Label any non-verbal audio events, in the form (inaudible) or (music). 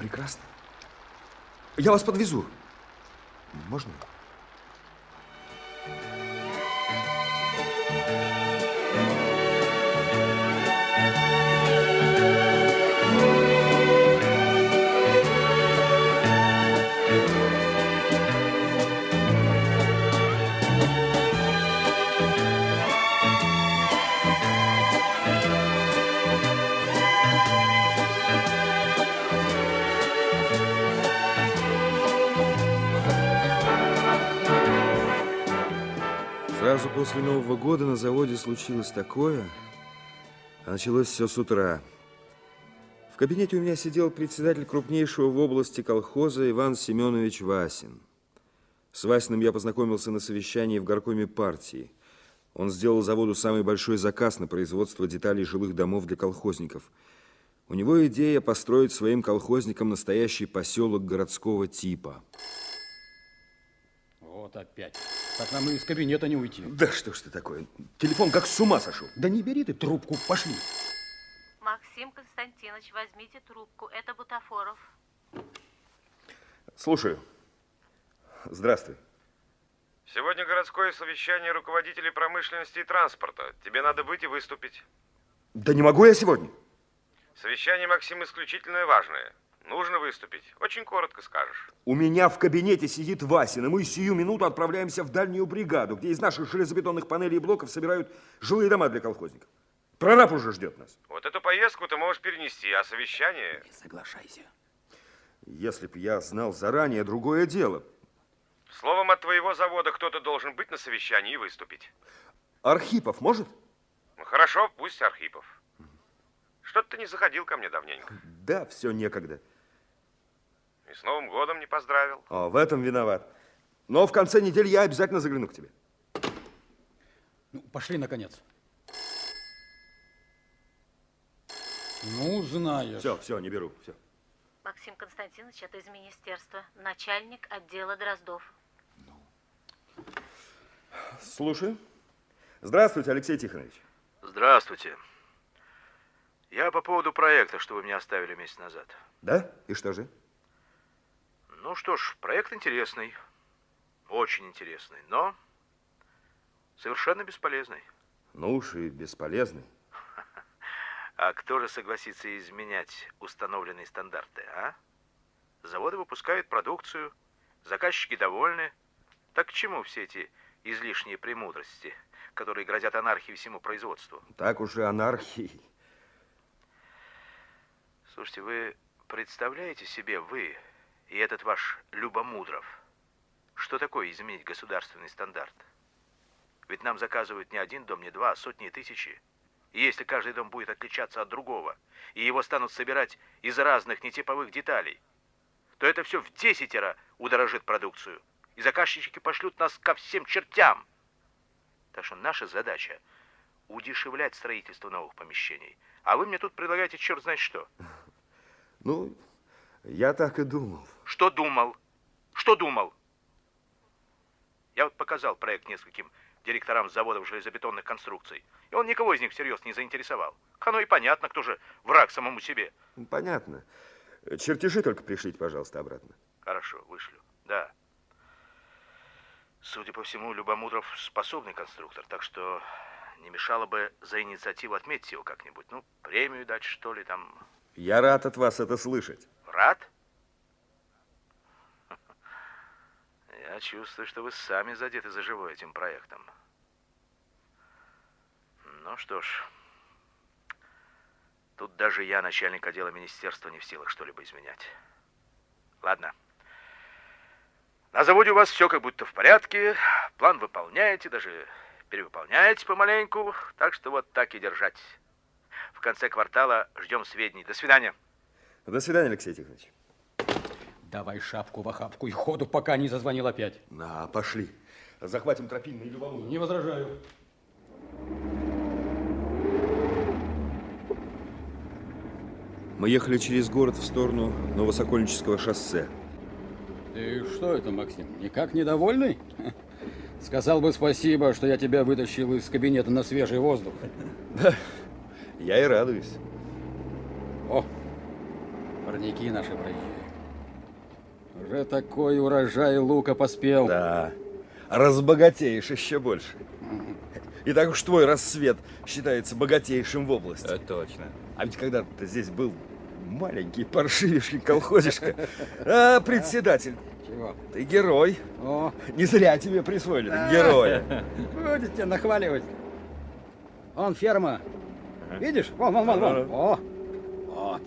Прекрасно. Я вас подвезу. Можно? Сразу после Нового года на заводе случилось такое, а началось все с утра. В кабинете у меня сидел председатель крупнейшего в области колхоза Иван Семенович Васин. С Васиным я познакомился на совещании в горкоме партии. Он сделал заводу самый большой заказ на производство деталей жилых домов для колхозников. У него идея построить своим колхозникам настоящий поселок городского типа. Вот опять. Так нам и из кабинета не уйти. Да что ж ты такое? Телефон как с ума сошел. Да не бери ты трубку, пошли. Максим Константинович, возьмите трубку. Это Бутафоров. Слушаю. Здравствуй. Сегодня городское совещание руководителей промышленности и транспорта. Тебе надо быть и выступить. Да не могу я сегодня. Совещание, Максим, исключительно важное. Нужно выступить. Очень коротко скажешь. У меня в кабинете сидит Васин, и мы сию минуту отправляемся в дальнюю бригаду, где из наших железобетонных панелей и блоков собирают жилые дома для колхозников. Прораб уже ждет нас. Вот эту поездку ты можешь перенести, а совещание... Не соглашайся. Если б я знал заранее, другое дело. Словом, от твоего завода кто-то должен быть на совещании и выступить. Архипов может? Ну, хорошо, пусть Архипов. Что-то ты не заходил ко мне давненько. Да, все некогда. И с Новым годом не поздравил. О, в этом виноват. Но в конце недели я обязательно загляну к тебе. Ну, пошли, наконец. Ну, знаешь. Все, все, не беру, все. Максим Константинович, это из министерства. Начальник отдела Дроздов. Слушаю. Здравствуйте, Алексей Тихонович. Здравствуйте. Я по поводу проекта, что вы мне оставили месяц назад. Да? И что же? Ну что ж, проект интересный. Очень интересный, но совершенно бесполезный. Ну уж и бесполезный. (laughs) А кто же согласится изменять установленные стандарты, а? Заводы выпускают продукцию, заказчики довольны. Так к чему все эти излишние премудрости, которые грозят анархией всему производству? Так уж и анархией. Слушайте, вы представляете себе, вы и этот ваш Любомудров, что такое изменить государственный стандарт? Ведь нам заказывают не один дом, не два, а сотни и тысячи. И если каждый дом будет отличаться от другого, и его станут собирать из разных нетиповых деталей, то это все в десятеро удорожит продукцию. И заказчики пошлют нас ко всем чертям. Так что наша задача – удешевлять строительство новых помещений. А вы мне тут предлагаете черт знает что. (laughs) Ну, я так и думал. Что думал? Что думал? Я вот показал проект нескольким директорам заводов железобетонных конструкций. И он никого из них всерьез не заинтересовал. Оно и понятно, кто же враг самому себе. Понятно. Чертежи только пришлите, пожалуйста, обратно. Хорошо, вышлю. Да. Судя по всему, Любомудров способный конструктор, так что не мешало бы за инициативу отметить его как-нибудь. Ну, премию дать, что ли, там. Я рад от вас это слышать. Рад? Чувствую, что вы сами задеты за живой этим проектом. Ну что ж, тут даже я, начальник отдела министерства, не в силах что-либо изменять. Ладно. На заводе у вас все как будто в порядке, план выполняете, даже перевыполняете помаленьку, так что вот так и держать. В конце квартала ждем сведений. До свидания. До свидания, Алексей Тихонович. Давай шапку в охапку и ходу, пока не зазвонил опять. На, пошли. Захватим тропинный и любому. Не возражаю. Мы ехали через город в сторону Новосокольнического шоссе. Ты что это, Максим, никак недовольный? Сказал бы спасибо, что я тебя вытащил из кабинета на свежий воздух. Да, я и радуюсь. О, парники наши приезжали. Уже такой урожай лука поспел. Да. Разбогатеешь еще больше. И так уж твой рассвет считается богатейшим в области. Это точно. А ведь когда ты здесь был маленький паршивишки колхозишка, а председатель, Чего? ты герой. О, Не зря тебе присвоили героя. будете нахваливать. Он ферма. Видишь? Вон, вон, вон, вон. О, вот.